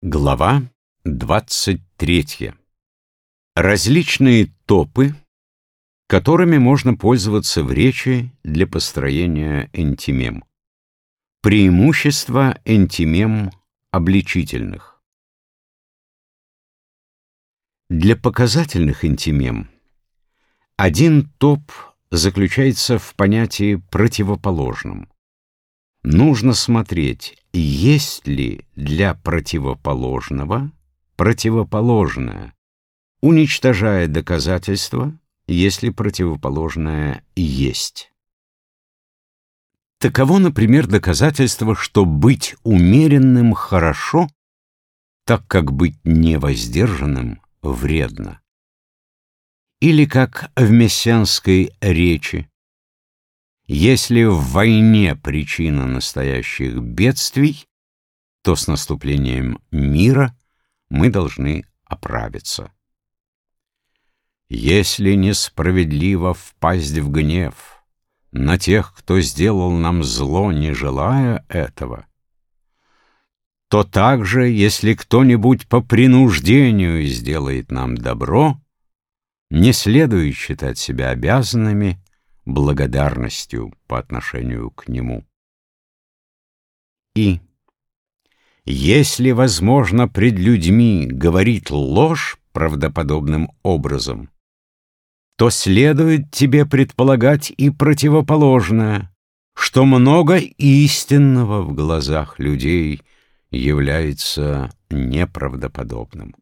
Глава 23. Различные топы, которыми можно пользоваться в речи для построения энтимем. Преимущества энтимем обличительных. Для показательных энтимем один топ заключается в понятии противоположном. Нужно смотреть, есть ли для противоположного противоположное, уничтожая доказательства, если противоположное есть. Таково, например, доказательство, что быть умеренным хорошо, так как быть невоздержанным вредно. Или как в мессианской речи если в войне причина настоящих бедствий, то с наступлением мира мы должны оправиться. Если несправедливо впасть в гнев на тех, кто сделал нам зло, не желая этого, то также, если кто-нибудь по принуждению сделает нам добро, не следует считать себя обязанными благодарностью по отношению к нему. И если возможно пред людьми говорить ложь правдоподобным образом, то следует тебе предполагать и противоположное, что много истинного в глазах людей является неправдоподобным.